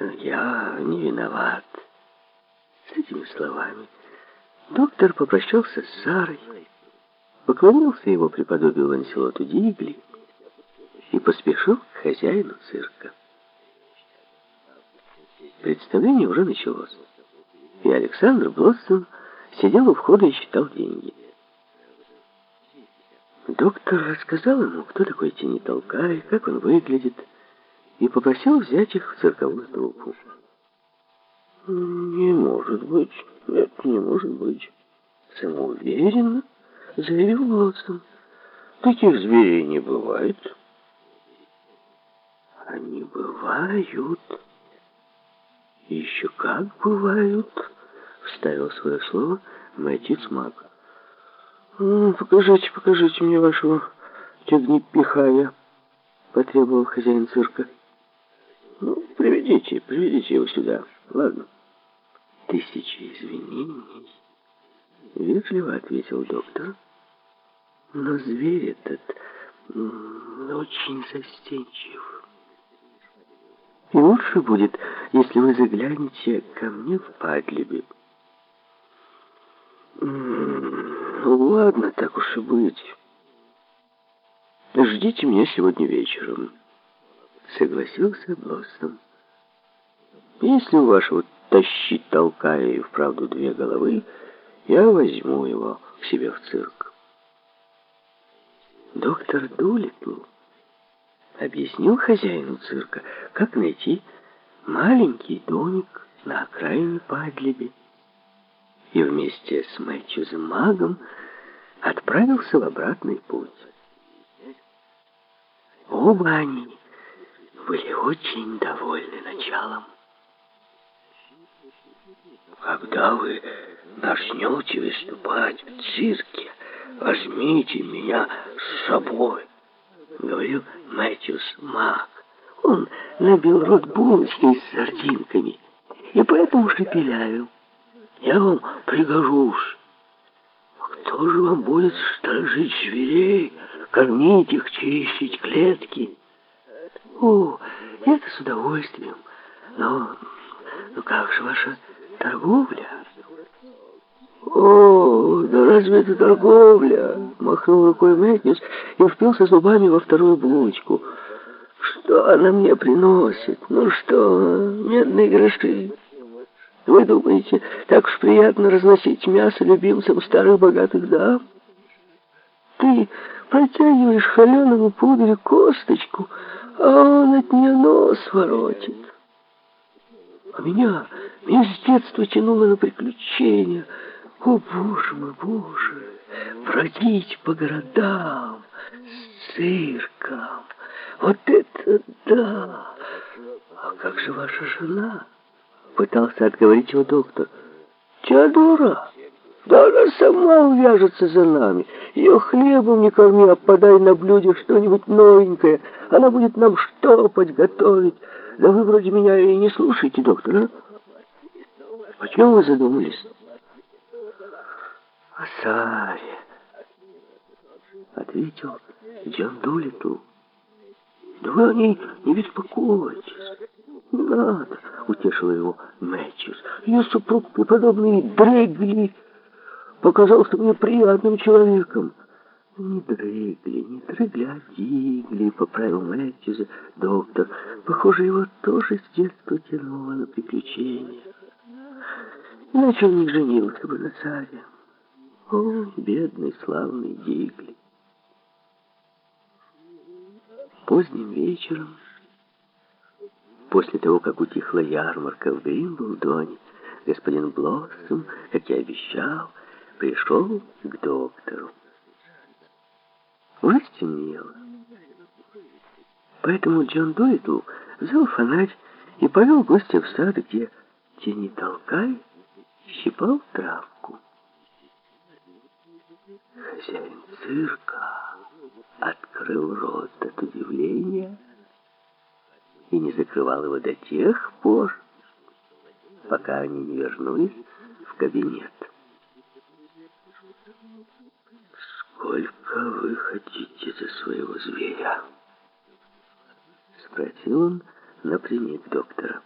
Я не виноват. С этими словами доктор попрощался с Сарой, поклонился его преподобию Ланселоту Дигли и поспешил к хозяину цирка. Представление уже началось, и Александр Блоссом сидел у входа и считал деньги. Доктор рассказал ему, кто такой Тени Толкай, как он выглядит, и попросил взять их в цирковую труппу. «Не может быть, это не может быть», — самоуверенно заявил Блоссом. «Таких зверей не бывает». «Они бывают. Еще как бывают», — вставил свое слово Мэтью Смак. «Покажите, покажите мне вашего тягнепихая», — потребовал хозяин цирка. «Ну, приведите, приведите его сюда. Ладно». «Тысячи извинений», — вежливо ответил доктор. «Но зверь этот очень застенчив. И лучше будет, если вы заглянете ко мне в Падлибе». Ну, ладно, так уж и быть. Ждите меня сегодня вечером. Согласился Блоссом. Если у вашего тащить толкая и вправду две головы, я возьму его к себе в цирк. Доктор Дулитл объяснил хозяину цирка, как найти маленький домик на окраине Падлиби и вместе с Мэтьюзом Магом отправился в обратный путь. Оба они были очень довольны началом. «Когда вы начнете выступать в цирке, возьмите меня с собой», — говорил Мэтьюс Маг. Он набил рот булочкой с сардинками и поэтому шепелявил. Я вам пригожусь. Кто же вам будет сторожить зверей, кормить их, чистить клетки? О, это с удовольствием. Но, ну как же ваша торговля? О, да разве это торговля? Махнул рукой Мэтнис и впился зубами во вторую булочку. Что она мне приносит? Ну что, медные гроши? Вы думаете, так уж приятно разносить мясо любимцам старых богатых дам? Ты протягиваешь холеному пуделю косточку, а он от нее нос воротит. А меня, меня с детства тянуло на приключения. О, боже мой, боже, бродить по городам с цирком. Вот это да! А как же ваша жена? Пытался отговорить его доктор. Теодора, да она сама увяжется за нами. Ее хлебом не корми, а подай на блюде что-нибудь новенькое. Она будет нам штопать, готовить. Да вы вроде меня и не слушаете, доктор, а? Почему вы задумались? О Саре, ответил Джон Дулитл. Да вы о ней не беспокойтесь. Не надо, утешила его Мэтчес. Ее супруг, преподобный Дрегли, показался мне приятным человеком. Не Дрегли, не Дрегли, а Дигли, поправил Мэтчеза доктор. Похоже, его тоже с детства тянуло на приключения. Иначе он не женился бы на царе. О, бедный славный Дигли. Поздним вечером После того, как утихла ярмарка в Гримблдоне, господин Блоссом, как и обещал, пришел к доктору. Уже. Поэтому Джон Дуитл взял фонарь и повел гостя в сад, где тени толкай щипал травку. Хозяин цирка открыл рот от удивления, и не закрывал его до тех пор, пока они не вернулись в кабинет. «Сколько вы хотите за своего зверя?» Спросил он напрямик доктора.